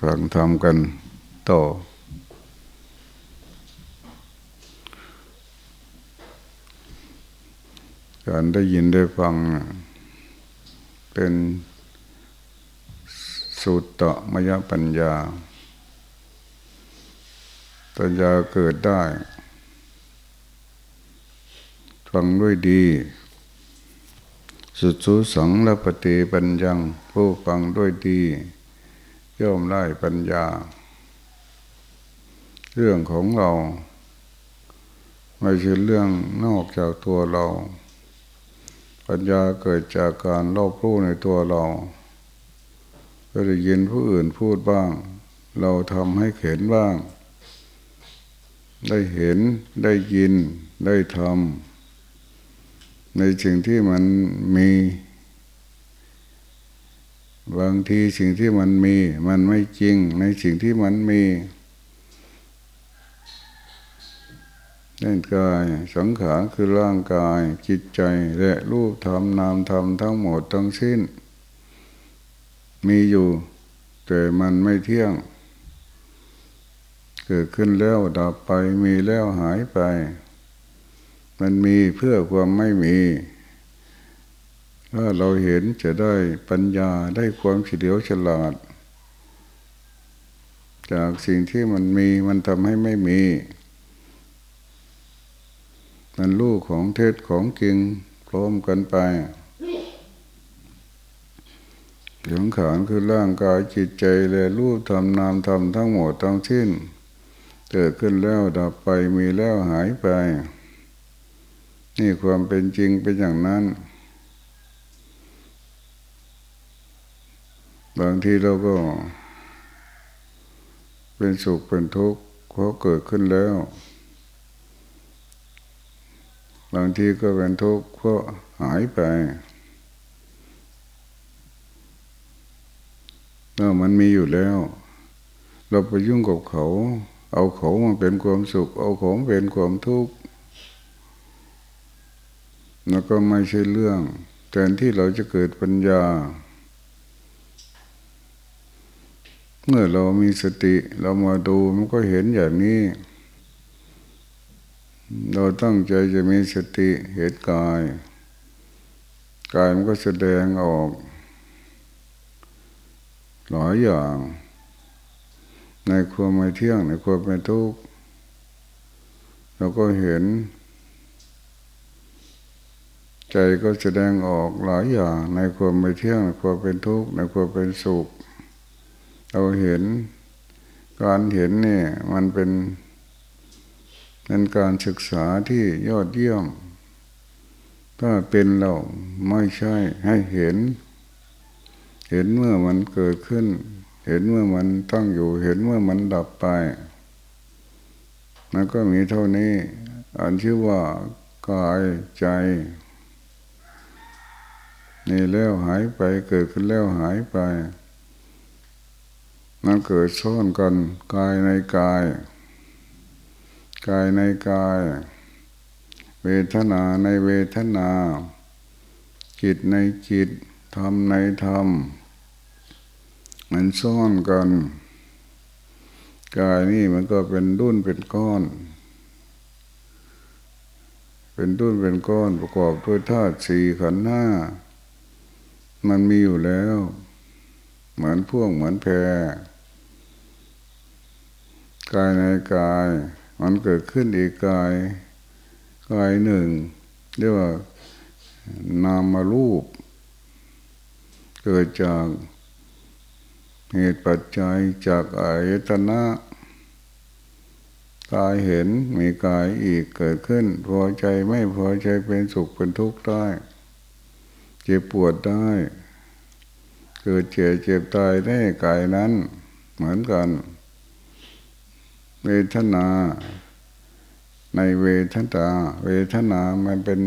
ฟังทำกันต่อ การได้ยินได้ฟัง เป็นสุตตะมยปัญญา ปัญญาเกิดได้ ฟังด้วยดี สุดสุสังและปฏิปัญญังผู้ฟังด้วยดี ย่อมได้ปัญญา เรื่องของเรา ไม่ใช่เรื่องนอกจากตัวเรา ปัญญาเกิดจากการรอบรู้ในตัวเราก็ได้ยินผู้อื่นพูดบ้าง เราทำให้เห็นบ้าง ได้เห็นได้ยินได้ทำในสิ่งที่มันมี บางทีสิ่งที่มันมี มันไม่จริงในสิ่งที่มันมีนั่นกายสังขารคือร่างกายจิตใจและรูปธรรมนามธรรมทั้งหมดทั้งสิ้น มีอยู่ แต่มันไม่เที่ยง เกิดขึ้นแล้วดับไปมีแล้วหายไป มันมีเพื่อความไม่มี ถ้าเราเห็นจะได้ปัญญาได้ความเฉลียวฉลาด จากสิ่งที่มันมีมันทำให้ไม่มี มันลูกของเทศของจริงพร้อมกันไปสังขารคือร่างกายจิตใจและรูปทำนามทำทั้งหมดทั้งสิ้นเกิดขึ้นแล้วดับไปมีแล้วหายไป นี่ความเป็นจริงเป็นอย่างนั้น บางทีเราก็ เป็นสุขเป็นทุกข์เพราะเกิดขึ้นแล้ว บางทีก็เป็นทุกข์เพราะหายไปเมื่อมันมีอยู่แล้ว เราไปยุ่งกับเขา เอาเขามาเป็นความสุข เอาของเป็นความทุกข์แล้วก็ไม่ใช่เรื่องแทนที่เราจะเกิดปัญญา เมื่อเรามีสติเรามาดูมันก็เห็นอย่างนี้ เราตั้งใจจะมีสติเห็นกาย กายมันก็แสดงออกหลายอย่าง ในความไม่เที่ยงในความไม่ทุกข์เราก็เห็น ใจก็แสดงออกหลายอย่างในความไม่เที่ยงในความเป็นทุกข์ในความเป็นสุข เราเห็นการเห็นเนี่ยมันเป็นเป็นการศึกษาที่ยอดเยี่ยม ถ้าเป็นเราไม่ใช่ให้เห็น เห็นเมื่อมันเกิดขึ้น เห็นเมื่อมันตั้งอยู่ เห็นเมื่อมันดับไปมันก็มีเท่านี้ อันชื่อว่ากายใจนี่แล้วหายไปเกิดขึ้นแล้วหายไป มันเกิดซ้อนกันกายในกาย กายในกาย เวทนาในเวทนา จิตในจิตธรรมในธรรม มันซ่อนกัน กายนี่มันก็เป็นดุนเป็นก้อน เป็นดุนเป็นก้อนประกอบด้วยธาตุสี่ขันธ์ห้ามันมีอยู่แล้ว เหมือนพ่วงเหมือนแพร กายในกาย มันเกิดขึ้นอีกกาย กายหนึ่งเรียกว่า นามารูป เกิดจากเหตุปัจจัยจากอายตนะกายเห็นมีกายอีกเกิดขึ้น พอใจไม่พอใจเป็นสุขเป็นทุกข์ได้เจ็บปวดได้ เกิดเจ็บเจ็บตายได้กายนั้นเหมือนกัน เวทนา ในเวทนาเวทนามันเป็น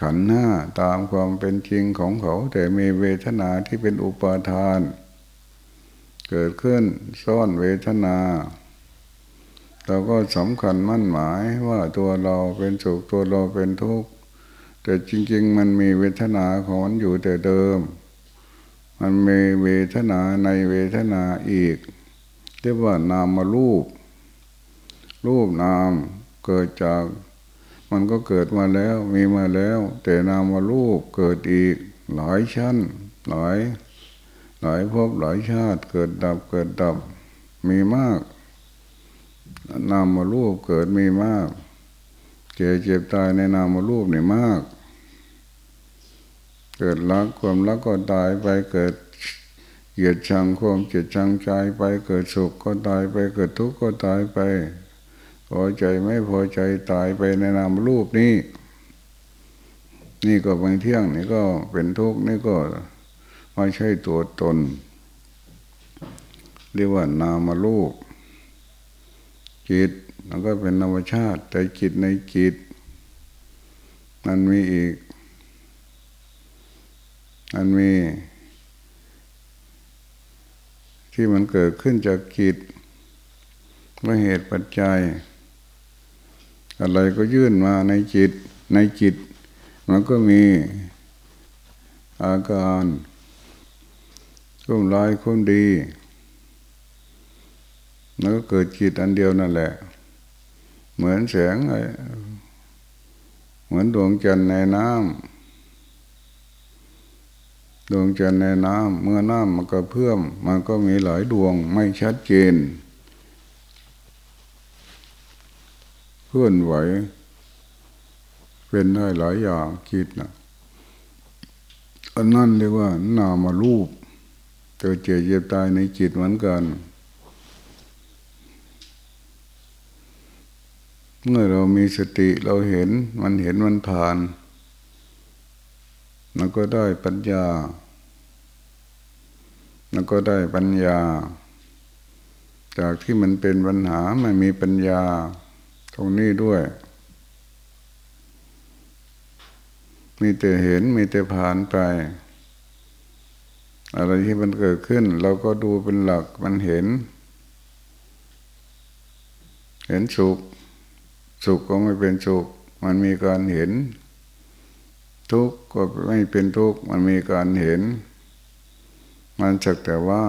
ขันธ์ห้าตามความเป็นจริงของเขา แต่มีเวทนาที่เป็นอุปาทาน เกิดขึ้นซ่อนเวทนาเราก็สำคัญมั่นหมายว่าตัวเราเป็นสุขตัวเราเป็นทุกข์แต่จริง ๆ มันมีเวทนาของมันอยู่แต่เดิมมมันมีเวทนาในเวทนาอีก เรียกว่านามารูป รูปนามเกิดจาก มันก็เกิดมาแล้วมีมาแล้ว แต่นามว่ารูปเกิดอีกหลายชั้น หลาย หลายภพหลายชาติ เกิดดับเกิดดับมีมาก นามว่ารูปเกิดมีมาก เจ็บเจ็บตายในนามว่ารูปนี่มาก เกิดรักความรักก็ตายไปเกิดเกลียดชังความเกลียดชังใจไปเกิดสุขก็ตายไปเกิดทุกข์ก็ตายไป พอใจไม่พอใจตายไปในนามรูปนี้ นี่ก็บางเที่ยงนี่ก็เป็นทุกข์นี่ก็ไม่ใช่ตัวตน เรียกว่านามรูปจิตมันก็เป็นธรรมชาติ แต่จิตในจิต มันมีอีก มันมี ที่มันเกิดขึ้นจากจิตว่าเหตุปัจจัย อะไรก็ยื่นมาในจิต ในจิต มันก็มีอาการคุ่มร้ายคุ่มดีแล้วก็เกิดจิตอันเดียวนั่นแหละ เหมือนแสงเหมือนดวงจันทร์ในน้ำดวงจันทร์ในน้ำเมื่อน้ำมันก็เพิ่มมันก็มีหลายดวงไม่ชัดเจน เคลื่อนไหว เป็นได้หลายอย่างคิดนะอันนั้นเรียกว่า นามารูปเกิเจ็บเจ็บตายในจิตเหมือนกัน เมื่อเรามีสติเราเห็นมันเห็นมันผ่านมันก็ได้ปัญญามันก็ได้ปัญญา จากที่มันเป็นปัญหามันมีปัญญา รงนี้ด้วย มีแต่เห็นมีแต่ผ่านไป อะไรที่มันเกิดขึ้น เราก็ดูเป็นหลักมันเห็น เห็นสุข สุขก็ไม่เป็นสุข มันมีการเห็น ทุกข์ก็ไม่เป็นทุกข์มันมีการเห็น มันสักแต่ว่า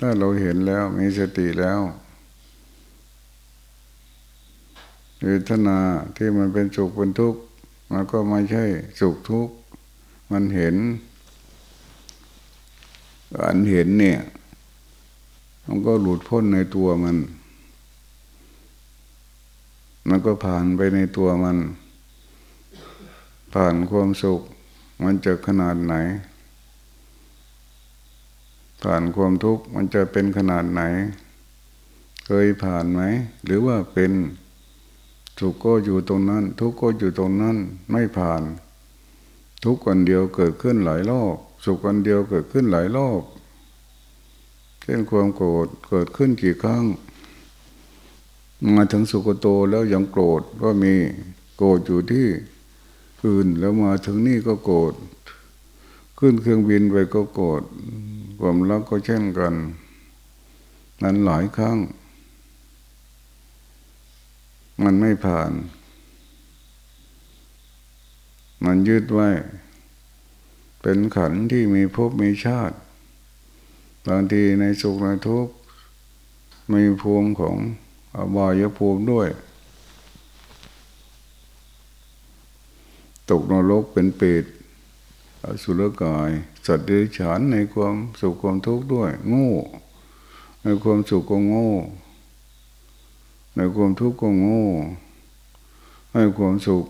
ถ้าเราเห็นแล้วมีสติแล้ว เวทนาที่มันเป็นสุขเป็นทุกข์มันก็ไม่ใช่สุขทุกข์มันเห็นการเห็นเนี่ย มันก็หลุดพ้นในตัวมัน มันก็ผ่านไปในตัวมัน ผ่านความสุข มันจะขนาดไหน ผ่านความทุกข์มันจะเป็นขนาดไหน เคยผ่านไหม หรือว่าเป็น สุขก็อยู่ตรงนั้น ทุกข์ก็อยู่ตรงนั้น ไม่ผ่าน ทุกข์คนเดียวเกิดขึ้นหลายรอบ สุขคนเดียวเกิดขึ้นหลายรอบเช่นความโกรธเกิดขึ้นกี่ครั้ง มาถึงสุกโตแล้วยังโกรธก็มีโกรธอยู่ที่อื่นแล้วมาถึงนี่ก็โกรธขึ้นเครื่องบินไปก็โกรธความรักก็เช่นกัน นั้นหลายครั้ง มันไม่ผ่าน มันยึดไว้ เป็นขันที่มีภพมีชาติ บางทีในสุขในทุกข์มีภูมิของอบายภูมิด้วย ตกนรกเป็นเปรตสุรกาย สัตว์เดรัจฉานในความสุขความทุกข์ด้วย โง่ ในความสุขก็โง่ ในความทุกข์ก็โง่ ให้ความสุข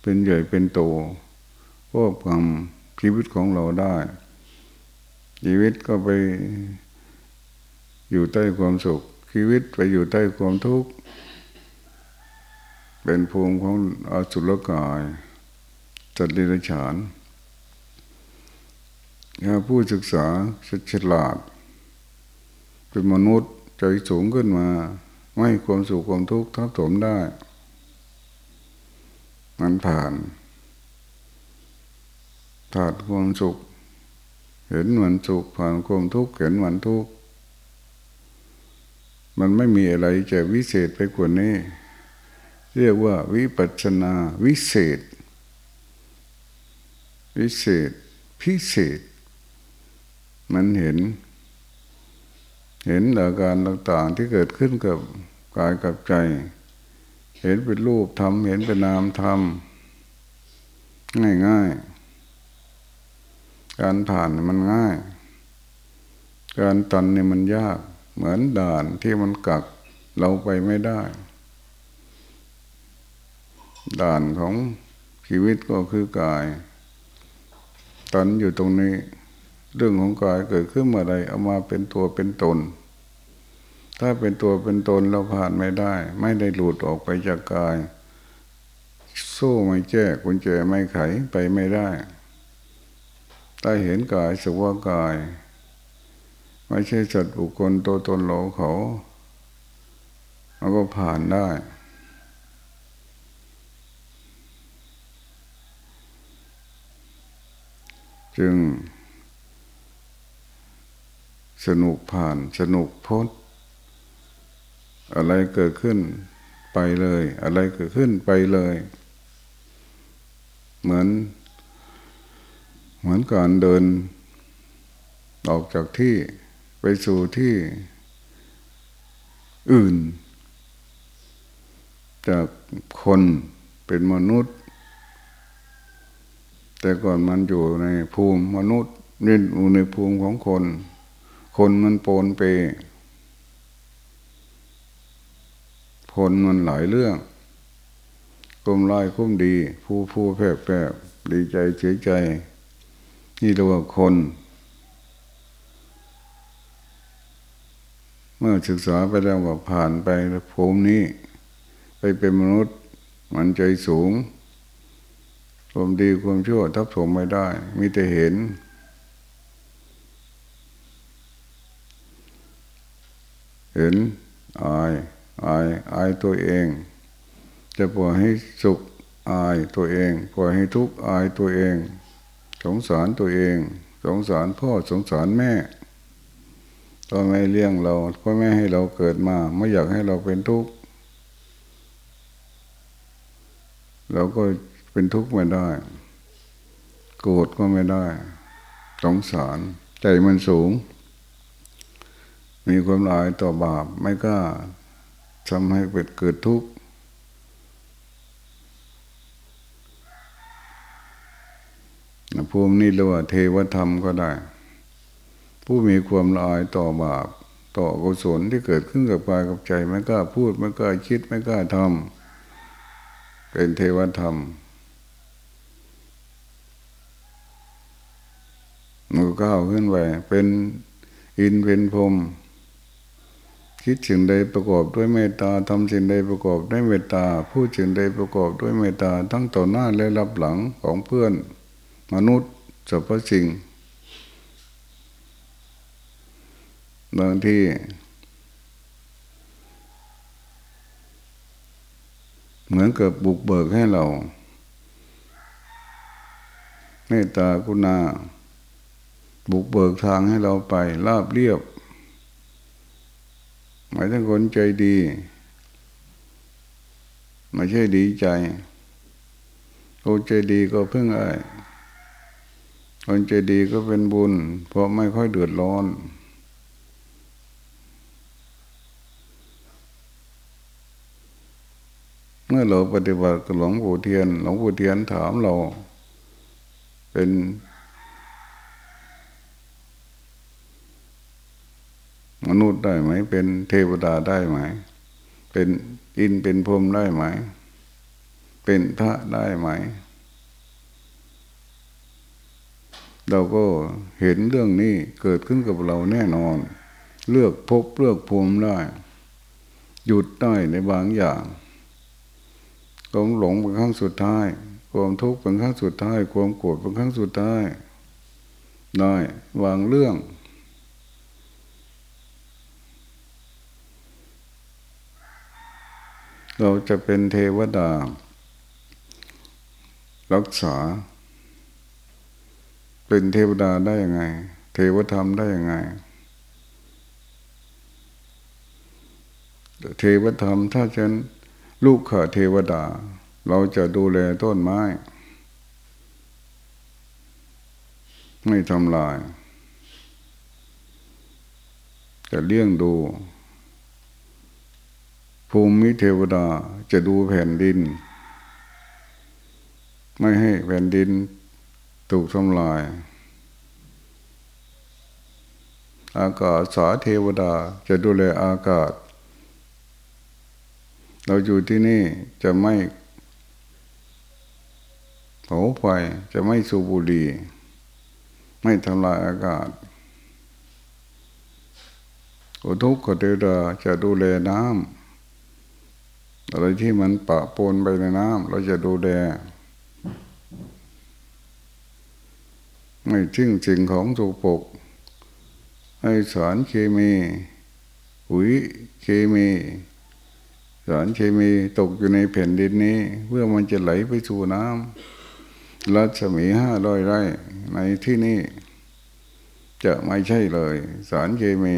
เป็นใหญ่เป็นโตพวกคำชีวิตของเราได้ ชีวิตก็ไปอยู่ใต้ความสุข ชีวิตไปอยู่ใต้ความทุกข์ เป็นภูมิของอสุรกายจัดดิรฉานถ้าผู้ศึกษาฉลาด เป็นมนุษย์ใจสูงขึ้นมา ไม่ความสุขความทุกข์ทับถมได้ มันผ่านผ่านความสุข เห็นมันสุขผ่านความทุกข์เห็นมันทุกข์มันไม่มีอะไรจะวิเศษไปกว่านี้ เรียกว่าวิปัสนาวิเศษ วิเศษ พิเศษ มันเห็น เห็นอาการต่างๆที่เกิดขึ้นกับกายกับใจ เห็นเป็นรูปทำเห็นเป็นนามทำง่ายๆ การผ่านมันง่าย การตันเนี่ยมันยาก เหมือนด่านที่มันกักเราไปไม่ได้ ด่านของชีวิตก็คือกายตอนอยู่ตรงนี้ เรื่องของกายเกิดขึ้นเมื่อไรเอามาเป็นตัวเป็นตน ถ้าเป็นตัวเป็นตนเราผ่านไม่ได้ ไม่ได้หลุดออกไปจากกายโซ่ไม่แจ้กุญแจไม่ไขไปไม่ได้ถ้าเห็นกายสักว่ากาย ไม่ใช่สัตว์บุคคลตัวตนเราเขาเราก็ผ่านได้จึง สนุกผ่านสนุกพ้นอะไรเกิดขึ้นไปเลย อะไรเกิดขึ้นไปเลย เหมือน เหมือนการเดิน ออกจากที่ไปสู่ที่อื่น จากคนเป็นมนุษย์ แต่ก่อนมันอยู่ในภูมิมนุษย์นี่อยู่ในภูมิของคน คนมันโปนเปผลมันหลายเรื่องกลมลายคุ้มดี ผู้ผู้แพร่แพร่ดีใจเฉยใจ นี่เรียกว่าคน เมื่อศึกษาไปแล้วก็ผ่านไปภูมินี้ ไปเป็นมนุษย์มันใจสูงความดีความชั่วทับถมไม่ได้ มีแต่เห็น เห็นอายอายอายตัวเอง จะปล่อยให้สุขอายตัวเอง ปล่อยให้ทุกข์อายตัวเอง สงสารตัวเอง สงสารพ่อสงสารแม่พ่อแม่เลี้ยงเราพ่อแม่ให้เราเกิดมาไม่อยากให้เราเป็นทุกข์เราก็เป็นทุกข์ไม่ได้ โกรธก็ไม่ได้ สงสาร ใจมันสูง มีความลายต่อบาปไม่กล้าทำให้เกิดเกิดทุกข์ภูมินี้เรียกว่า เทวธรรมก็ได้ ผู้มีความลายต่อบาป ต่อกุศลที่เกิดขึ้นกับกายกับใจไม่กล้าพูดไม่กล้าคิดไม่กล้าทำเป็นเทวธรรมมือก้าวขึ้นไปเป็นอินเป็นพรม คิดสิ่งใดประกอบด้วยเมตตาทำสิ่งใดประกอบด้วยเมตตาพูดสิ่งใดประกอบด้วยเมตตาทั้งต่อหน้าและรับหลังของเพื่อน มนุษย์สรรพสิ่งบางที่เหมือนเกับบุกเบิกให้เราเมตตากุณาบุกเบิกทางให้เราไป ราบเรียบ หมายถึงคนใจดีไม่ใช่ดีใจคนใจดีก็เพิ่งไอ้คนใจดีก็เป็นบุญ เพราะไม่ค่อยเดือดร้อนเมื่อเราปฏิบัติกับหลวงปู่เทียน หลวงปู่เทียนถามเรา เป็น นุษย์ได้ไหม เป็นเทวดาได้ไหม เป็นอินเป็นพรมได้ไหม เป็นพระได้ไหม เราก็เห็นเรื่องนี้เกิดขึ้นกับเราแน่นอน เลือกพบเลือกภูมิได้ หยุดได้ในบางอย่างความหลงเป็นครั้งสุดท้าย ความทุกข์เป็นครั้งสุดท้าย ความโกรธเป็นครั้งสุดท้ายได้วางเรื่อง เราจะเป็นเทวดา รักษา เป็นเทวดาได้ยังไง เทวธรรมได้ยังไง เทวธรรมถ้าฉันลูกขาเทวดา เราจะดูแลต้นไม้ ไม่ทำลาย จะเลี้ยงดู ภูมิเทวดาจะดูแผ่นดิน ไม่ให้แผ่นดินถูกทำลาย อากาศสาเทวดาจะดูแลอากาศ เราอยู่ที่นี่จะไม่เผาไฟจะไม่สูบบุหรี่ไม่ทำลายอากาศอุทุกขเทวดาจะดูแลน้ำ อะไรที่มันปะปนไปในน้ำเราจะดูแลไม่ทิ้งสิ่งของสุปก ให้สารเคมีปุ๋ยเคมี สารเคมีตกอยู่ในแผ่นดินนี้ เพื่อมันจะไหลไปสู่น้ำรัศมีห้าร้อยไร่ในที่นี้จะไม่ใช่เลย สารเคมี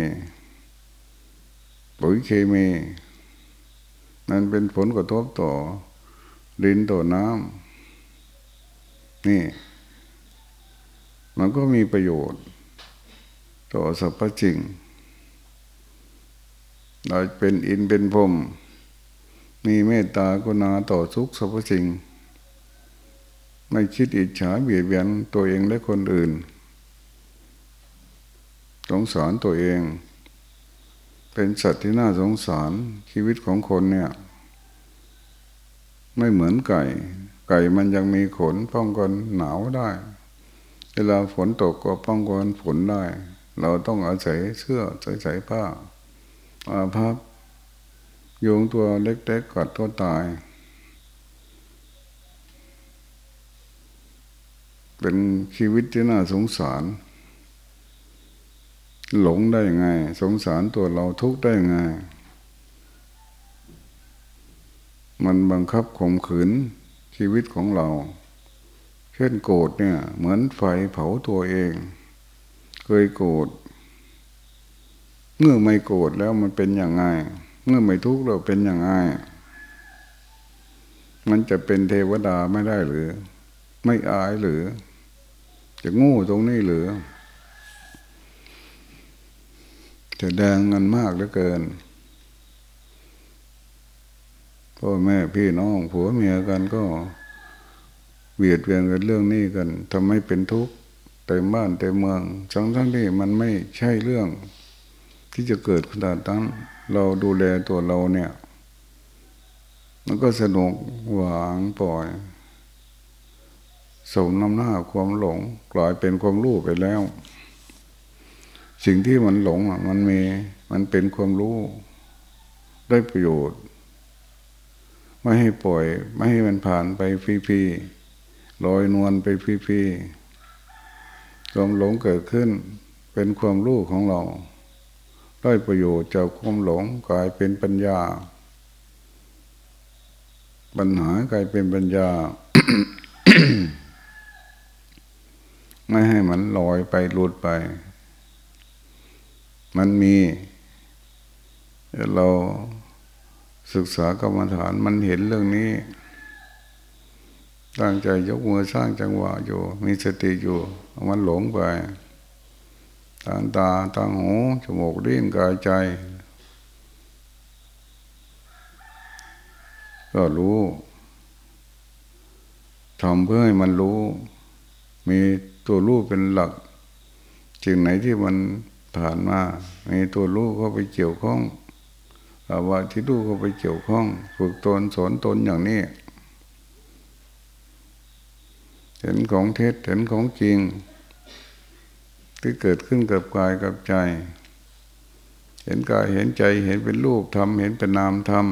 ปุ๋ยเคมี นั่นเป็นผลกระทบต่อดินต่อน้ำนี่ มันก็มีประโยชน์ ต่อสรรพสิ่งเราเป็นอินเป็นพรมมีเมตตากรุณาต่อทุกสรรพสิ่ง ไม่คิดอิจฉาเบียดเบียนตัวเองและคนอื่น สงสารตัวเอง เป็นสัตว์ที่น่าสงสารชีวิตของคนเนี่ย ไม่เหมือนไก่ ไก่มันยังมีขนป้องกันหนาวได้ เวลาฝนตกก็ป้องกันฝนได้ เราต้องอาศัยเสื้ออาศัยผ้าอาภัพโยงตัวเล็กๆกัดตัวตาย เป็นชีวิตที่น่าสงสาร หลงได้ไง สงสารตัวเราทุกได้ไง มันบังคับข่มขืนชีวิตของเรา เช่นโกรธเนี่ย เหมือนไฟเผาตัวเอง เคยโกรธเมื่อไม่โกรธแล้วมันเป็นอย่างไง เมื่อไม่ทุกข์เราเป็นอย่างไง มันจะเป็นเทวดาไม่ได้หรือ ไม่อายหรือ จะงู้ตรงนี้หรือ จะแดงเงินมากเหลือเกินพ่อแม่พี่น้องผัวเมียกันก็เบียดเบียนกันเรื่องนี้กันทำให้เป็นทุกข์เต็มบ้านเต็มเมืองทั้งทั้งที่มันไม่ใช่เรื่อง ที่จะเกิดขนาดนั้นเราดูแลตัวเราเนี่ย มันก็สนุกหวางปล่อยสมน้ำหน้าความหลงกลายเป็นความรู้ไปแล้ว สิ่งที่มันหลงมันมีมันเป็นความรู้ได้ประโยชน์ ไม่ให้ปล่อย ไม่ให้มันผ่านไปฟรีๆลอยนวลไปพี่ๆความหลงเกิดขึ้น เป็นความรู้ของเรา ได้ประโยชน์จากความหลงกลายเป็นปัญญา ปัญหากลายเป็นปัญญา ไม่ให้มันลอยไปหลุดไป มันมีเราศึกษากรรมฐานมันเห็นเรื่องนี้ ตั้งใจยกมือสร้างจังหวะอยู่ มีสติอยู่ มันหลงไปทางตาทางหูจมูกลิ้นกายใจ ก็รู้ทำเพื่อให้มันรู้ มีตัวรู้เป็นหลักจึงไหนที่มัน ผ่านมามีตัวรู้เข้าไปเกี่ยวข้องภาวะที่รู้เข้าไปเกี่ยวข้อง ฝึกตนสอนตนอย่างนี้ เห็นของเท็จเห็นของจริง ที่เกิดขึ้นกับกายกับใจ เห็นกายเห็นใจเห็นเป็นรูปธรรมเห็นเป็นนามธรรม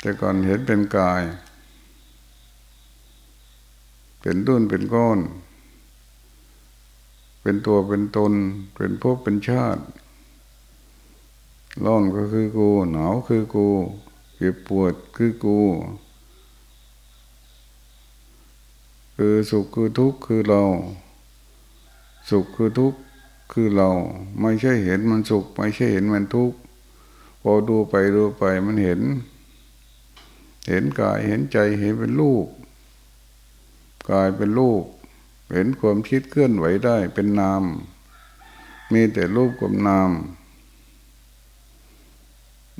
แต่ก่อนเห็นเป็นกาย เป็นดุนเป็นก้อน เป็นตัวเป็นตน เป็นภพเป็นชาติร้อนก็คือกู หนาวคือกูเจ็บปวดคือกู คือสุขคือทุกข์คือเรา สุขคือทุกข์คือเรา ไม่ใช่เห็นมันสุข ไม่ใช่เห็นมันทุกข์พอดูไปดูไปมันเห็น เห็นกายเห็นใจเห็นเป็นรูปกายเป็นรูป เห็นความคิดเคลื่อนไหวได้เป็นนาม มีแต่รูปกับนาม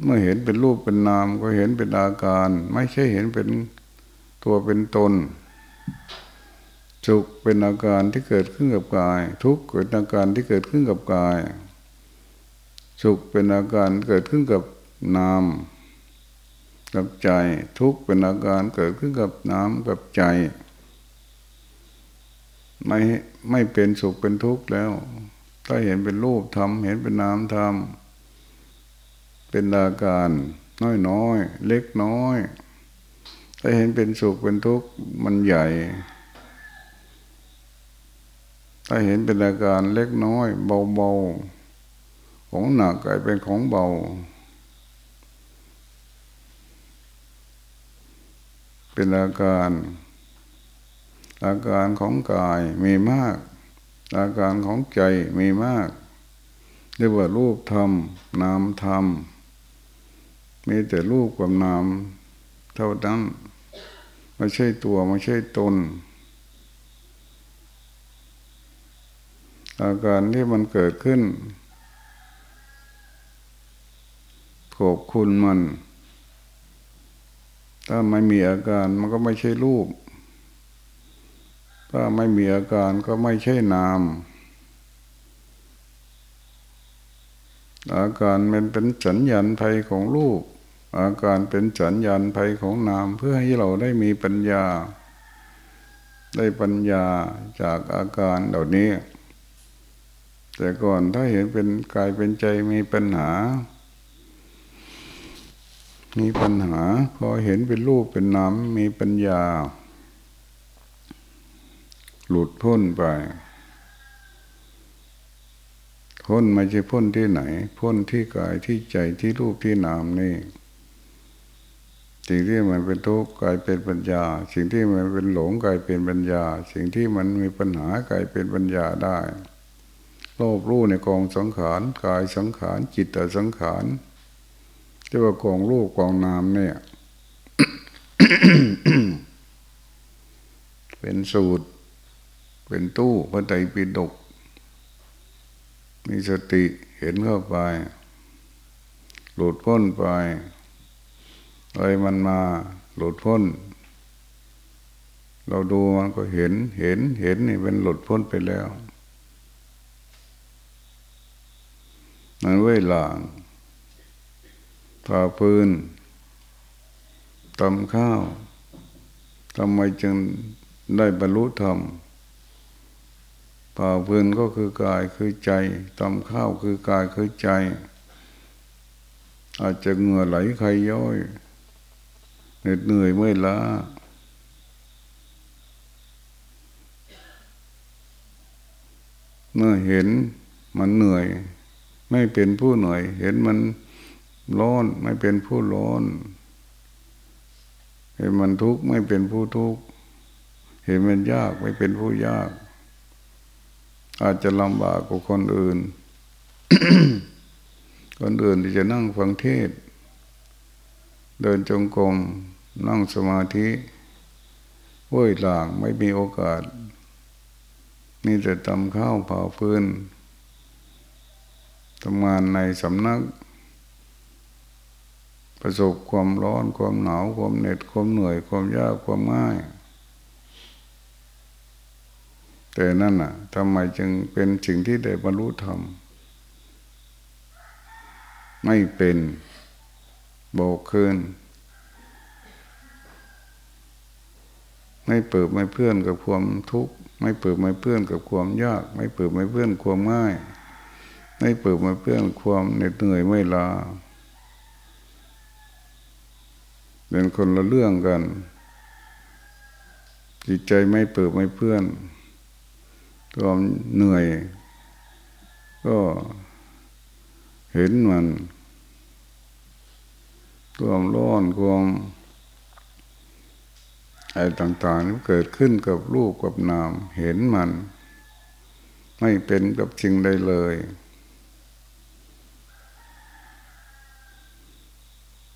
เมื่อเห็นเป็นรูปเป็นนามก็เห็นเป็นอาการ ไม่ใช่เห็นเป็นตัวเป็นตนสุขเป็นอาการที่เกิดขึ้นกับกาย ทุกข์เป็นอาการที่เกิดขึ้นกับกาย สุขเป็นอาการเกิดขึ้นกับนามกับใจ ทุกข์เป็นอาการเกิดขึ้นกับน้ำกับใจ ไม่ไม่เป็นสุขเป็นทุกข์แล้ว ถ้าเห็นเป็นรูปทำเห็นเป็นนามทำเป็นอาการน้อยน้อยเล็กน้อย ถ้าเห็นเป็นสุขเป็นทุกข์มันใหญ่ ถ้าเห็นเป็นอาการเล็กน้อย เบาๆของหนักกลายเป็นของเบา เป็นอาการ อาการของกายมีมาก อาการของใจมีมากเรียกว่ารูปธรรมนามธรรมมีแต่รูปกับนามเท่านั้นไม่ใช่ตัวไม่ใช่ตน อาการที่มันเกิดขึ้นขอบคุณมัน ถ้าไม่มีอาการมันก็ไม่ใช่รูป ถ้าไม่มีอาการก็ไม่ใช่นาม อาการมันเป็นสัญญาณภัยของรูป อาการเป็นสัญญาณภัยของนามเพื่อให้เราได้มีปัญญา ได้ปัญญาจากอาการเหล่านี้ แต่ก่อนถ้าเห็นเป็นกายเป็นใจมีปัญหา มีปัญหาพอเห็นเป็นรูปเป็นนามมีปัญญา หลุดพ้นไป พ้นไม่ใช่พ้นที่ไหน พ้นที่กายที่ใจที่รูปที่นามนี่ สิ่งที่มันเป็นทุกข์กลายเป็นปัญญา สิ่งที่มันเป็นหลงกลายเป็นปัญญา สิ่งที่มันมีปัญหากลายเป็นปัญญาได้รอบรู้ในกองสังขารกายสังขารจิตตสังขารเรียกว่ากองรูปกองนามเนี่ย เป็นสูตร เป็นตู้พระไตรปิฎกมีสติเห็นเข้าไป หลุดพ้นไปอะไรมันมาหลุดพ้น เราดูมันก็เห็นเห็นเห็นนี่เป็นหลุดพ้นไปแล้วมันเวลาผ่าปืนตำข้าวทำไมจึงได้บรรลุธรรม ผ่าปืนก็คือกายคือใจตำข้าวคือกายคือใจ อาจจะเหงื่อไหลใครย้อยเหน็ดเหนื่อยเมื่อยล้าเมื่อเห็นมันเหนื่อย ไม่เป็นผู้เหนื่อย เห็นมันร้อนไม่เป็นผู้ร้อน เห็นมันทุกข์ไม่เป็นผู้ทุกข์เห็นมันยากไม่เป็นผู้ยาก อาจจะลำบากกว่าคนอื่น คนอื่นที่จะนั่งฟังเทศ เดินจงกรมนั่งสมาธิเว้ยหลางไม่มีโอกาส นี่จะทำข้าวเผาฟืนทำงานในสำนัก ประสบความร้อนความหนาวความเหน็ดความเหนื่อยความยากความง่าย แต่นั่นน่ะทำไมจึงเป็นสิ่งที่ได้บรรลุธรรม ไม่เป็นโบกคืนไม่เปิดไม่เพื่อนกับความทุกข์ไม่เปิดไม่เพื่อนกับความยาก ไม่เปิดไม่เพื่อนความง่าย ไม่เปิดมาเพื่อนความเหน็ดเหนื่อยไม่ลาเป็นคนละเรื่องกัน จิตใจไม่เปิดไม่เพื่อน ความเหนื่อย ก็เห็นมันความร้อนความอะไรต่างๆที่เกิดขึ้นกับรูปกับนาม เห็นมัน ไม่เป็นกับจริงได้เลย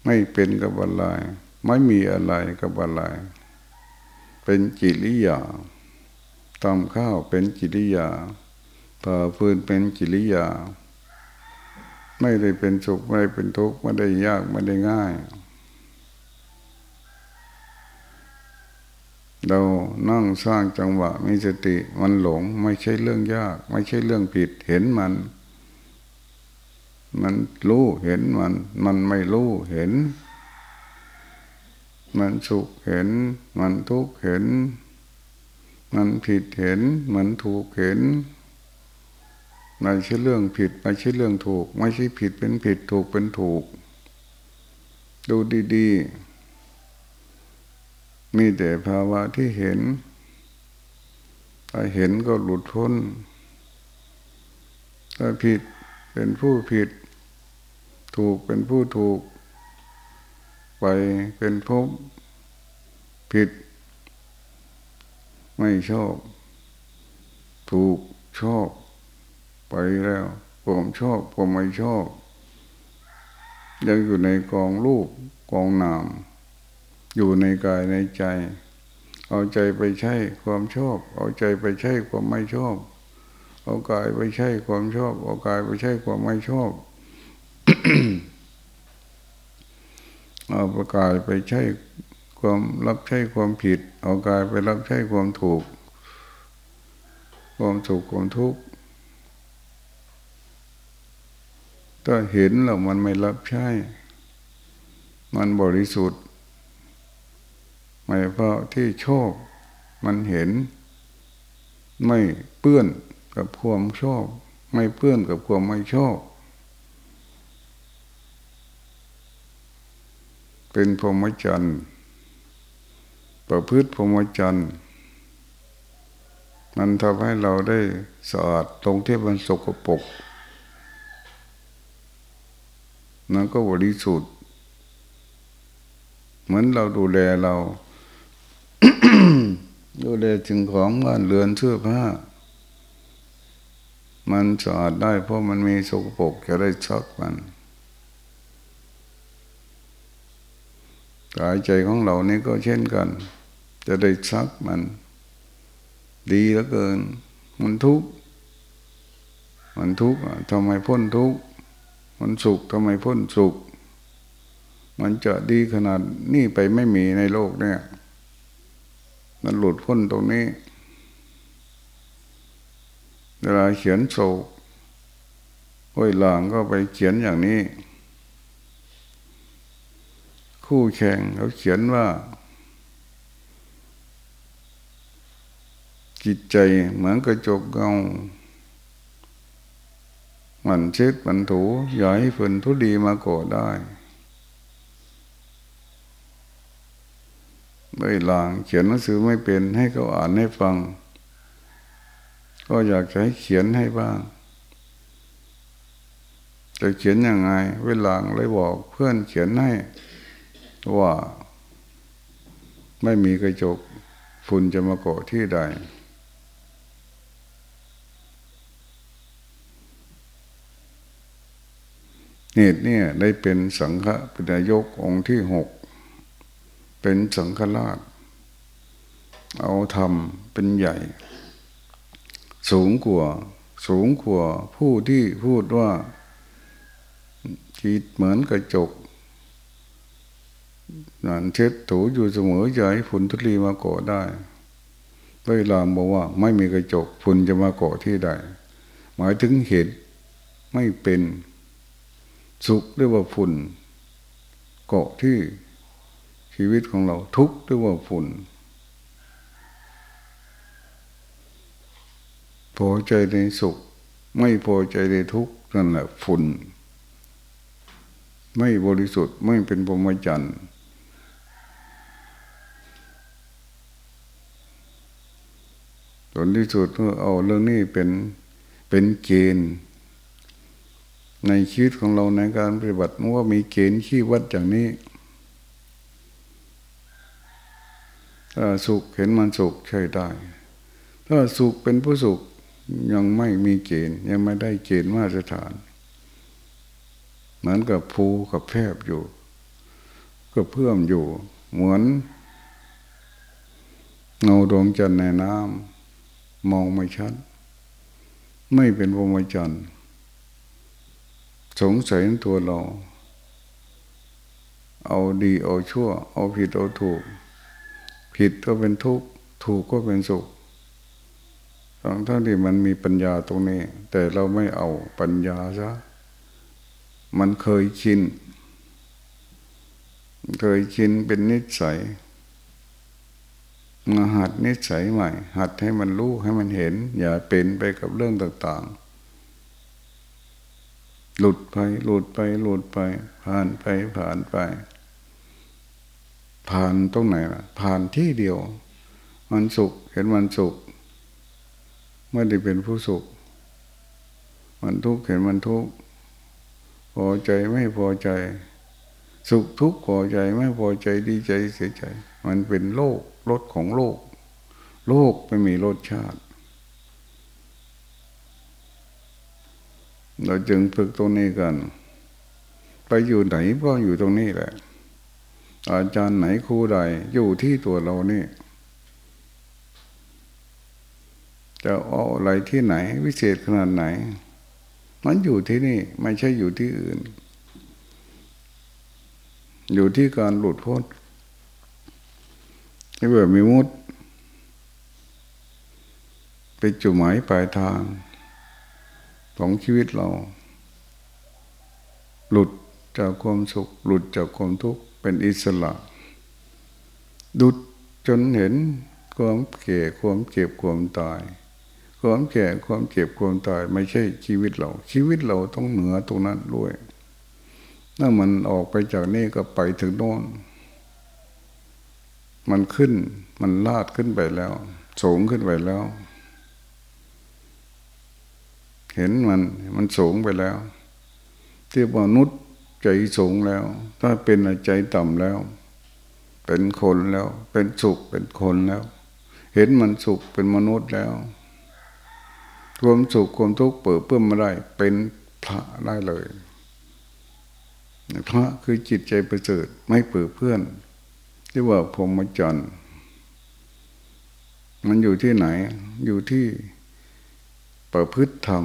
ไม่เป็นกับอะไร ไม่มีอะไรกับอะไร เป็นจิริยา ทำข้าวเป็นกิริยาผ่าฟืนเป็นกิริยา ไม่ได้เป็นสุขไม่ได้เป็นทุกข์ไม่ได้ยากไม่ได้ง่าย เรานั่งสร้างจังหวะมีสติมันหลง ไม่ใช่เรื่องยาก ไม่ใช่เรื่องผิดเห็นมัน มันรู้เห็นมัน มันไม่รู้เห็น มันสุขเห็น มันทุกข์เห็น มันผิดเห็นเหมันถูกเห็นไม่ใช่เรื่องผิดไม่ใช่เรื่องถูก ไม่ใช่ผิดเป็นผิดถูกเป็นถูก ดูดีๆ มีแต่ภาวะที่เห็นถ้าเห็นก็หลุดพ้นถ้าผิดเป็นผู้ผิด ถูกเป็นผู้ถูก ไปเป็นภพผิด ไม่ชอบ ถูกชอบ ไปแล้วผมชอบผมไม่ชอบ ยังอยู่ในกองรูปกองนาม อยู่ในกายในใจ เอาใจไปใช้ความชอบ เอาใจไปใช้ความไม่ชอบ เอากายไปใช้ความชอบ เอากายไปใช้ความไม่ชอบเอาประกายไปใช้ ความรับใช้ความผิด เอากายไปรับใช้ความถูก ความสุขความทุกข์ถ้าเห็นแล้วมันไม่รับใช้ มันบริสุทธิ์ ไม่เพราะที่ชอบมันเห็น ไม่เปื้อนกับความชอบ ไม่เปื้อนกับความไม่ชอบเป็นพรหมจรรย์ ประพฤติพรหมจรรย์มันทำให้เราได้สะอาดตรงที่มันสกปรกนั่นก็บริสุทธิ์เหมือนเราดูแลเรา ดูแลถึงของบ้านเรือนเสื้อผ้า มันสะอาดได้เพราะมันมีสกปรกจะได้ซักมัน กายใจของเรานี่ก็เช่นกัน จะได้ซักมัน ดีเหลือเกิน มันทุกข์มันทุกข์ทำไมพ้นทุกข์มันสุขทำไมพ้นสุข มันจะดีขนาดนี้ไปไม่มีในโลกเนี่ย มันหลุดพ้นตรงนี้เวลาเขียนโศกห้อยหลางก็ไปเขียนอย่างนี้ คู่แข่งเขาเขียนว่า จิตใจเหมือนกระจกเงามันเช็ดมันถูอย่าให้ฝนทุดีมาโกรได้ไม่ลางเขียนหนังสือไม่เป็นให้เขาอ่านให้ฟัง ก็อยากจะให้เขียนให้บ้างจะเขียนยังไง เวลาเลยบอกเพื่อนเขียนให้ ว่าไม่มีกระจกฝุ่นจะมาเกาะที่ใดเนี่นี่ยได้เป็นสังฆปิณายกองค์ที่หก เป็นสังฆราช เอาธรรมเป็นใหญ่ สูงกว่าสูงกว่าผู้ที่พูดว่าจิตเหมือนกระจก นั่นเช็ดถูอยู่เสมออย่าให้ฝุ่นทุลีมาเกาะได้เวลาบอกว่า ไม่มีกระจกฝุ่นจะมาเกาะที่ใดหมายถึงเห็นไม่เป็นสุขเรียว่าฝุ่น เกาะที่ชีวิตของเราทุกข์เรียว่าฝุ่นพอใจในสุข ไม่พอใจในทุกข์นั่นแหละฝุ่น ไม่บริสุทธิ์ไม่เป็นพรหมจรรย์ ผลที่สุดก็เอาเรื่องนี้เป็นเป็นเกณฑ์ในชีวิตของเราในการปฏิบัติว่ามีเกณฑ์ขี้วัดอย่างนี้ถ้าสุขเห็นมันสุขใช่ได้ ถ้าสุขเป็นผู้สุขยังไม่มีเกณฑ์ ยังไม่ได้เกณฑ์มาตรฐาน เหมือนกับภูกับแพบอยู่ก็เพิ่มอยู่ เหมือนเงาดวงจันทร์ในน้ำ มองไม่ชัด ไม่เป็นวงจันทร์สงสัยในตัวเรา เอาดีเอาชั่ว เอาผิดเอาถูก ผิดก็เป็นทุกข์ถูกก็เป็นสุขทั้งทั้งที่มันมีปัญญาตรงนี้ แต่เราไม่เอาปัญญาซะมันเคยชิน เคยชินเป็นนิสัย มาหัดนิสัยใหม่ หัดให้มันรู้ให้มันเห็น อย่าเป็นไปกับเรื่องต่าง ๆ หลุดไป หลุดไป หลุดไป ผ่านไปผ่านไป ผ่านตรงไหนล่ะ ผ่านที่เดียว มันสุขเห็นมันสุขไม่ได้เป็นผู้สุข มันทุกข์เห็นมันทุกข์พอใจไม่พอใจ สุขทุกข์พอใจไม่พอใจดีใจเสียใจ มันเป็นโลก รสของโลก โลกไม่มีรสชาติ เราจึงฝึกตรงนี้กัน ไปอยู่ไหนก็อยู่ตรงนี้แหละ อาจารย์ไหนครูใดอยู่ที่ตัวเรานี่จะเอาอะไรที่ไหน วิเศษขนาดไหน มันอยู่ที่นี่ไม่ใช่อยู่ที่อื่น อยู่ที่การหลุดพ้น ที่แบบมีมุดเป็นจุดหมายปลายทางของชีวิตเรา หลุดจากความสุข หลุดจากความทุกข์เป็นอิสระ ดุดจนเห็นความเก่ความเจ็บความตาย ความแก่ความเจ็บความตาย ไม่ใช่ชีวิตเรา ชีวิตเราต้องเหนือตรงนั้นด้วยถ้ามันออกไปจากนี่ก็ไปถึงโน่น มันขึ้น มันลาดขึ้นไปแล้ว สูงขึ้นไปแล้ว เห็นมันมันสูงไปแล้วที่มนุษย์ใจสูงแล้ว ถ้าเป็นใจต่ำแล้ว เป็นคนแล้ว เป็นสุขเป็นคนแล้ว เห็นมันสุขเป็นมนุษย์แล้วความสุขความทุกข์เปิดเพิ่มมาได้ เป็นพระได้เลยพระคือจิตใจประเสริฐไม่เปิดเพื่อน ที่ว่าพรหมจรรย์มันอยู่ที่ไหน อยู่ที่ประพฤติธรรม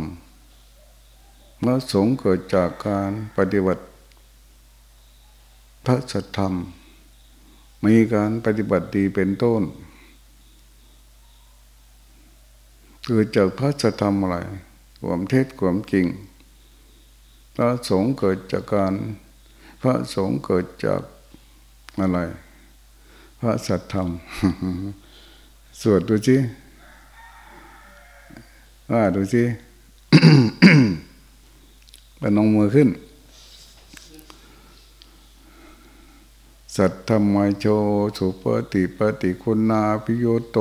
เมื่อสงเกิดจากการปฏิบัติพระสัทธรรม มีการปฏิบัติดีเป็นต้นเกิดจากพระจะทำอะไรความเท็จความจริง พระสงฆ์เกิดจากการ พระสงฆ์เกิดจากอะไร พระสัตธรรม สวดดูสิว่าดูสิปนองมือขึ้น สัตธรรมโชสุปฏิปฏิคุณนาพิโยโต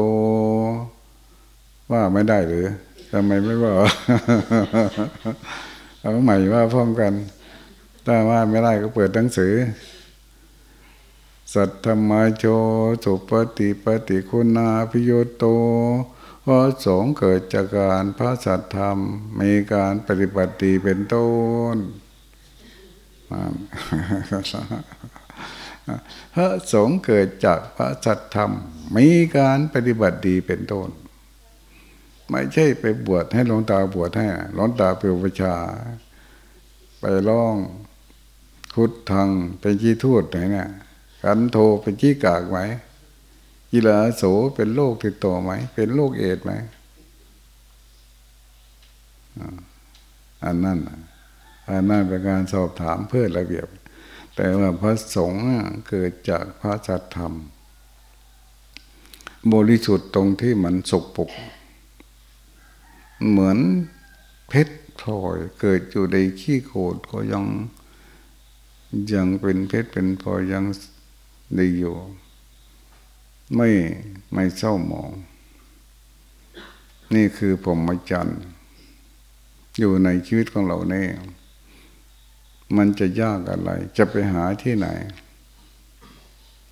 ว่าไม่ได้หรือทำไมไม่ว่าเอาใหม่ว่าพร้อมกัน ถ้าว่าไม่ได้ก็เปิดหนังสือ สัตธรรมโชสุปฏิปฏิคุณาพิโยโตเพราะสงเกิดจากการพระสัตธรรม มีการปฏิบัติดีเป็นต้นพระสงเกิดจากพระสัตธรรม มีการปฏิบัติดีเป็นต้น ไม่ใช่ไปบวชให้หลวงตาบวชให้หลวงตาเปรวชา ไปร้องคุดทางเป็นชี้ทูดไหนเนี่ย กันโทเป็นชี้กากไหมกีฬาโสเป็นโรคติดต่อไหม เป็นโรคเอดไหมอันนั้นอันนั้นเป็นการสอบถามเพื่อระเบียบ แต่ว่าพระสงฆ์เกิดจากพระสัทธรรมบริสุทธิ์ตรงที่มันสกปรกเหมือนเพชรพลอยเกิดอยู่ในขี้โคดก็ยังยังเป็นเพชรเป็นพลอยยัง ดีอยู่ ไม่ไม่เศร้าหมอง นี่คือผมมจันอยู่ในชีวิตของเราเนี่ยมันจะยากอะไร จะไปหาที่ไหน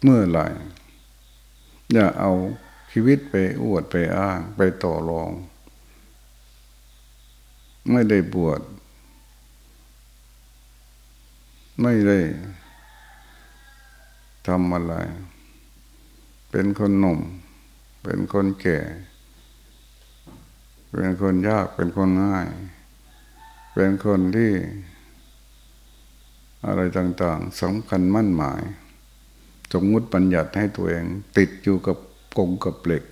เมื่อไหร่อย่าเอาชีวิตไปอวดไปอ้าง ไปต่อรอง ไม่ได้บวช ไม่ได้ ทำอะไร เป็นคนหนุ่ม เป็นคนแก่ เป็นคนยาก เป็นคนง่าย เป็นคนที่ อะไรต่างๆสำคัญมั่นหมาย สมมุติปัญญัติให้ตัวเอง ติดอยู่กับกงกับเหล็ก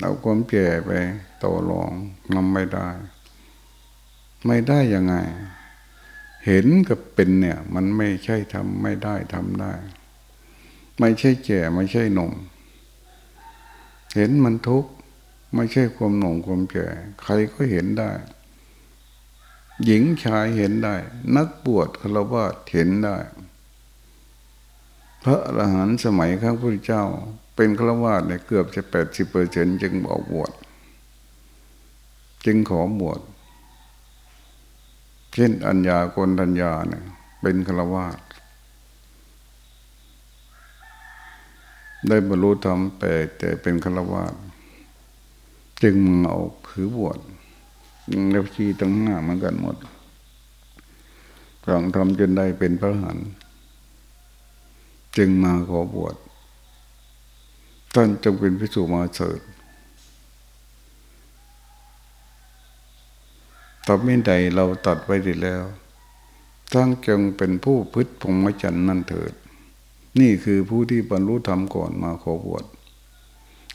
เอาความแก่ไปต่อรองนำไม่ได้ ไม่ได้ยังไง เห็นกับเป็นเนี่ย มันไม่ใช่ทำไม่ได้ทำได้ ไม่ใช่แก่ไม่ใช่หนุ่ม เห็นมันทุกข์ไม่ใช่ความหนุ่มความแก่ใครก็เห็นได้ หญิงชายเห็นได้ นักบวชฆราวาสเห็นได้ พระอรหันต์สมัยข้างพระเจ้า เป็นฆราวาสเนี่ยเกือบจะแปดสิบเปอร์เซ็นจึงบอกบวชจึงขอบวช เช่นอัญญาโกนทัญญาเนี่ยเป็นฆราวาสได้บรรลุธรรมแต่แต่เป็นฆราวาสจึงมาเอาผือบวชเล็บชีตั้งห้าเหมือนกันหมดกลางทำจนได้เป็นพระหันจึงมาขอบวชท่านจงเป็นพิสุมาเสด อบไม่ใดเราตัดไว้ดีแล้ว ทั้งจงเป็นผู้พึทธพงมจันนั่นเถิด นี่คือผู้ที่บรรลุธรรมก่อนมาขอบวช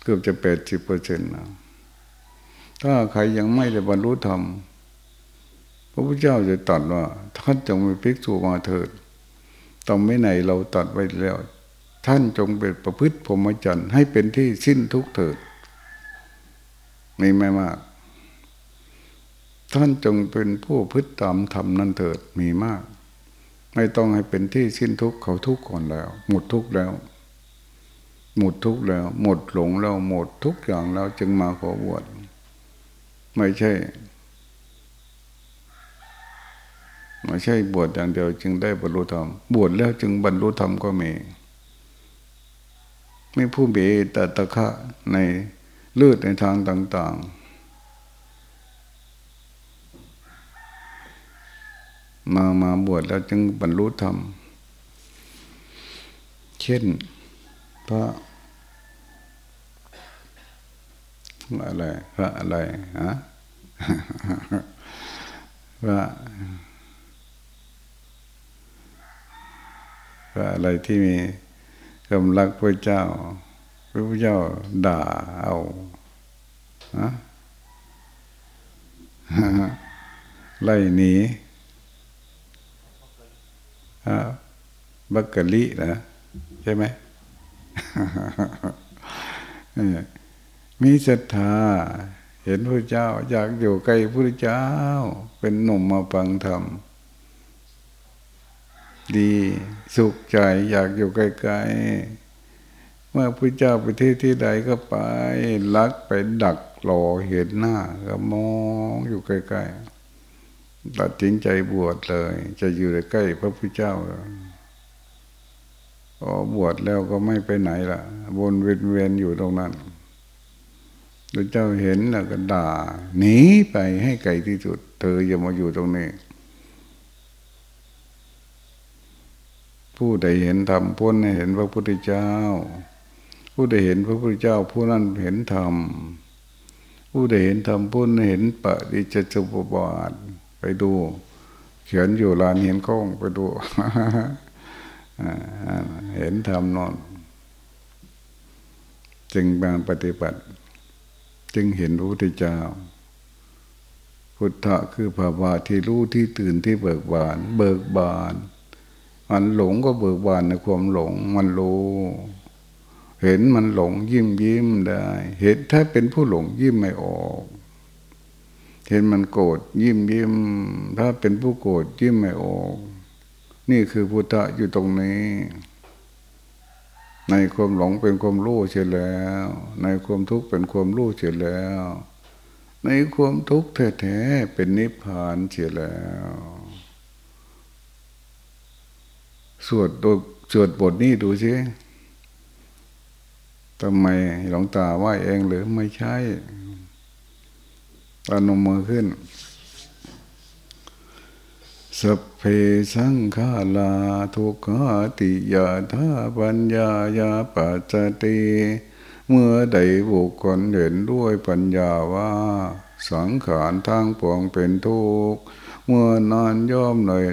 เกือบจะแปดสิบเปอร์เซ็นต์นะถ้าใครยังไม่ได้บรรลุธรรมพระพุทธเจ้าจะตัดว่า ท่านจงเป็นภิกษุมาเถิดต้องไม่ไหนเราตัดไว้แล้ว ท่านจงเป็นประพฤติพรหมจรรย์ให้เป็นที่สิ้นทุกเถิดมีไม่มาก ท่านจงเป็นผู้พึ่ตามธรรมนั่นเถิดมีมาก ไม่ต้องให้เป็นที่สิ้นทุกข์เขาทุกข์ก่อนแล้ว หมดทุกข์แล้ว หมดทุกข์แล้ว หมดหลงแล้วหมดทุกอย่างแล้วจึงมาขอบวชไม่ใช่ไม่ใช่บวชอย่างเดียวจึงได้บรรลุธรรมบวชแล้วจึงบรรลุธรรมก็มีไม่ผู้เบตตะคะในเลือดในทางต่าง ๆ มามาบวชแล้วจึงบรรลุธรรม เช่นพระอะไรพระอะไรฮะพระพระอะไรที่มีกำลังพระเจ้า พระพุทธเจ้าด่าเอาฮะไล่หนี บักกะลินะใช่ไหมมีศรัทธา เห็นพระเจ้า อยากอยู่ใกล้พระเจ้า เป็นหนุ่มมาฟังธรรมดีสุขใจอยากอยู่ใกล้ๆเมื่อพระเจ้าไปที่ที่ใดก็ไปลักไปดักรอเห็นหน้า ก็มองอยู่ใกล้ๆ ตัดสินใจบวชเลย จะอยู่ใกล้พระพุทธเจ้าพอบวชแล้วก็ไม่ไปไหนละวนเวียนเวียนอยู่ตรงนั้นพระเจ้าเห็นแล้วก็ด่าหนีไปให้ไกลที่สุด เธออย่ามาอยู่ตรงนี้ ผู้ใดเห็นธรรมผู้นเห็นพระพุทธเจ้า ผู้ใดเห็นพระพุทธเจ้า ผู้นั้นเห็นธรรมผู้ใดเห็นธรรมผู้นั้นเห็นปฏิจจสมุปบาท ไปดู เขียนอยู่ลานเห็นกล้องไปดูเห็นธรรมนอน จึงบางปฏิบัติ จึงเห็นระพุทธเจ้า พุทธะคือภาวะที่รู้ที่ตื่นที่เบิกบาน เบิกบานมันหลงก็เบิกบานในความหลง มันรู้เห็นมันหลงยิ้มยิ้มได้ เห็นถ้าเป็นผู้หลงยิ้มไม่ออก เห็นมันโกรธยิ้มยิ้ม ถ้าเป็นผู้โกรธยิ้มไม่ออก นี่คือพุทธะอยู่ตรงนี้ ในความหลงเป็นความรู้เฉยแล้ว ในความทุกข์เป็นความรู้เฉยแล้ว ในความทุกข์แท้ๆเป็นนิพพานเฉยแล้วสวดตัวสวดบทนี้ดูสิทำไมหลวงตาว่าเองหรือไม่ใช่ ปานมมือขึ้นสัพเพสังขาลาทุกขาติยาธาปัญญายาปัจจติเมื่อใดบุคคลเห็นด้วยปัญญาว่า สังขารทางปวงเป็นทุกข์เมื่อนานย่อมหน่อย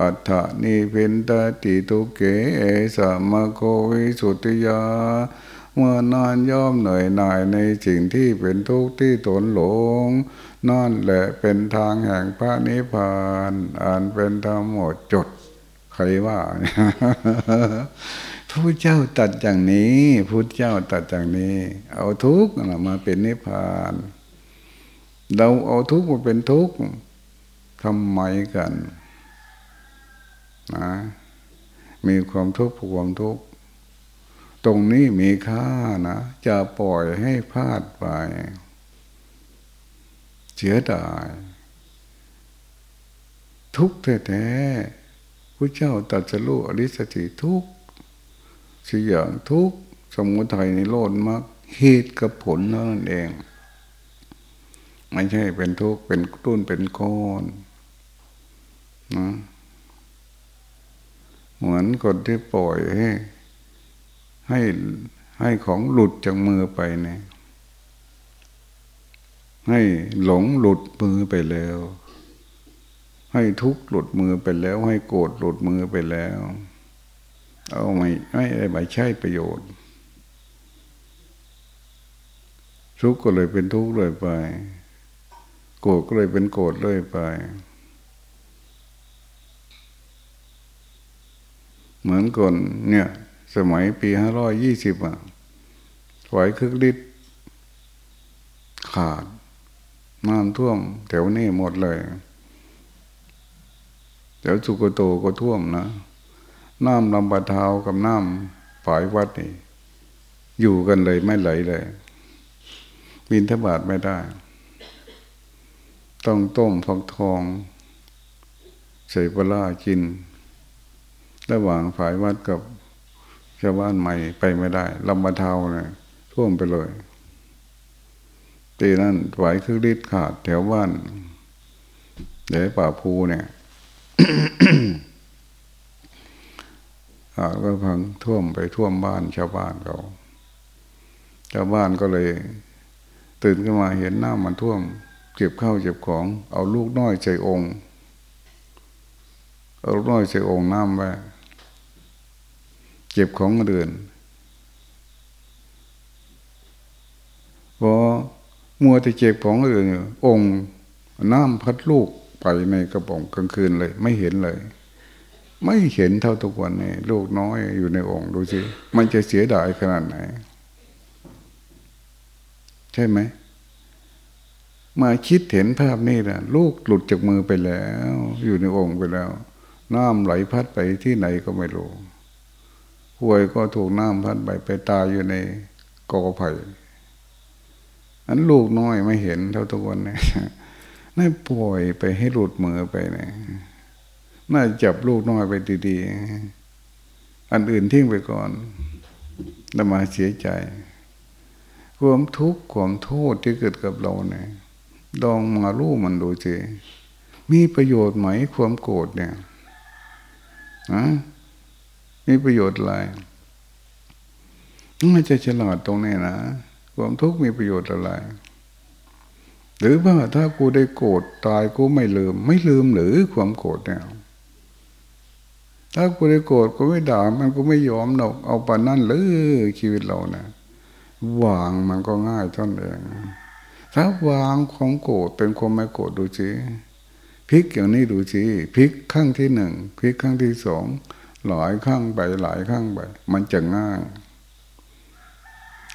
อัฏฐานิพินตติทุเกเอสามโควิสุติยา เมื่อนานย่อมเหนื่อยหน่ายในสิ่งที่เป็นทุกข์ที่ตนหลง นั่นแหละเป็นทางแห่งพระนิพพานอ่านเป็นธรรมหมดจดใครว่าพระเจ้าตัดอย่างนี้พระเจ้าตัดอย่างนี้ เอาทุกข์มาเป็นนิพพาน เราเอาทุกข์มาเป็นทุกข์ทำไมกันนะมีความทุกข์ความทุกข์ ตรงนี้มีค่านะจะปล่อยให้พลาดไปเสียดายทุกแท้ๆพระเจ้าตัดสรู้อริสติทุกสี่อย่างทุกสมุทัยในโลดมากเหตุกับผลนั่นเอง ไม่ใช่เป็นทุกข์เป็นตุ้นเป็นก้อนนะเหมือนคนที่ปล่อยให้ ให้ให้ของหลุดจากมือไปเนี่ย ให้หลงหลุดมือไปแล้ว ให้ทุกข์หลุดมือไปแล้ว ให้โกรธหลุดมือไปแล้ว เอาไม่ไม่ได้ไม่ใช่ประโยชน์ ทุกข์ก็เลยเป็นทุกข์เลยไป โกรธก็เลยเป็นโกรธเลยไป เหมือนก่อนเนี่ย สมัยปีห้าร้อยยี่สิบอะไหวคึกฤทธิ์ขาดน้ำท่วมแถวนี้หมดเลยแถวสุโกโตก็ท่วมนะน้ำลำบาเทากับน้ำฝายวัดนี่อยู่กันเลยไม่ไหลเลยบินทบาทไม่ได้ ต้องต้มฟักทอง ใส่ปลากิน ระหว่างฝายวัดกับ ชาวบ้านใหม่ไปไม่ได้ลำบาเทาเนี่ยท่วมไปเลยตีนั้นไหวคือฤทธิ์ขาดแถวบ้านเดี๋ยวป่าภูเนี่ยขาดก็พังท่วมไปท่วมบ้านชาวบ้านเขาชาวบ้านก็เลย ตื่นขึ้นมาเห็นน้ามันท่วม เก็บข้าวเก็บของ เอาลูกน้อยใจองค์เอาลูกน้อยใจองค์น้ำไว้ ก็บของเดินพอมัวแต่เจ็บของอื่นองค์น้ำพัดลูกไปในกระป๋องกลางคืนเลย ไม่เห็นเลย ไม่เห็นเท่าทุกวันนี้ลูกน้อยอยู่ในองค์ดูสิมันจะเสียดายขนาดไหน ใช่ไหมมาคิดเห็นภาพนี่นะลูกหลุดจากมือไปแล้ว อยู่ในองค์ไปแล้ว น้ำไหลพัดไปที่ไหนก็ไม่รู้ ห่วยก็ถูกน้ำพัดไปไปตายอยู่ในกอไผ่อันลูกน้อยไม่เห็นเท่าทุกวันเนี่ยน่าปล่อยไปให้หลุดมือไปเนี่ยน่าจับลูกน้อยไปดีๆ อันอื่นทิ้งไปก่อนแล้วมาเสียใจ ความทุกข์ความโทษที่เกิดกับเราเนี่ยลองมาลู่มันดูสิมีประโยชน์ไหมความโกรธเนี่ยอะ มีประโยชน์อะไรไม่จะฉลาดตรงนี้นะความทุกข์มีประโยชน์อะไร หรือว่าถ้ากูได้โกรธตายกูไม่ลืม ไม่ลืมหรือความโกรธเนี่ยถ้ากูได้โกรธกูไม่ด่ามันกูไม่ยอมหรอกเอาปานนั่นเลยชีวิตเราเนะวางมันก็ง่ายท่านเองถ้าวางของโกรธเป็นความไม่โกรธดูสิพลิกอย่างนี้ดูสิพลิกข้างที่หนึ่งพลิกข้างที่สอง หลายข้างไปหลายข้างไป มันจะง่าย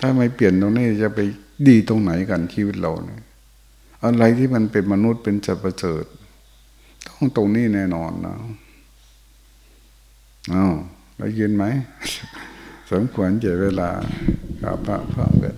ถ้าไม่เปลี่ยนตรงนี้จะไปดีตรงไหนกันชีวิตเราเนี่ยอะไรที่มันเป็นมนุษย์เป็นจัตประเสริฐต้องตรงนี้แน่นอนนะอ้าได้ยินไหม สมควรเจเวลาครับพระพระเวท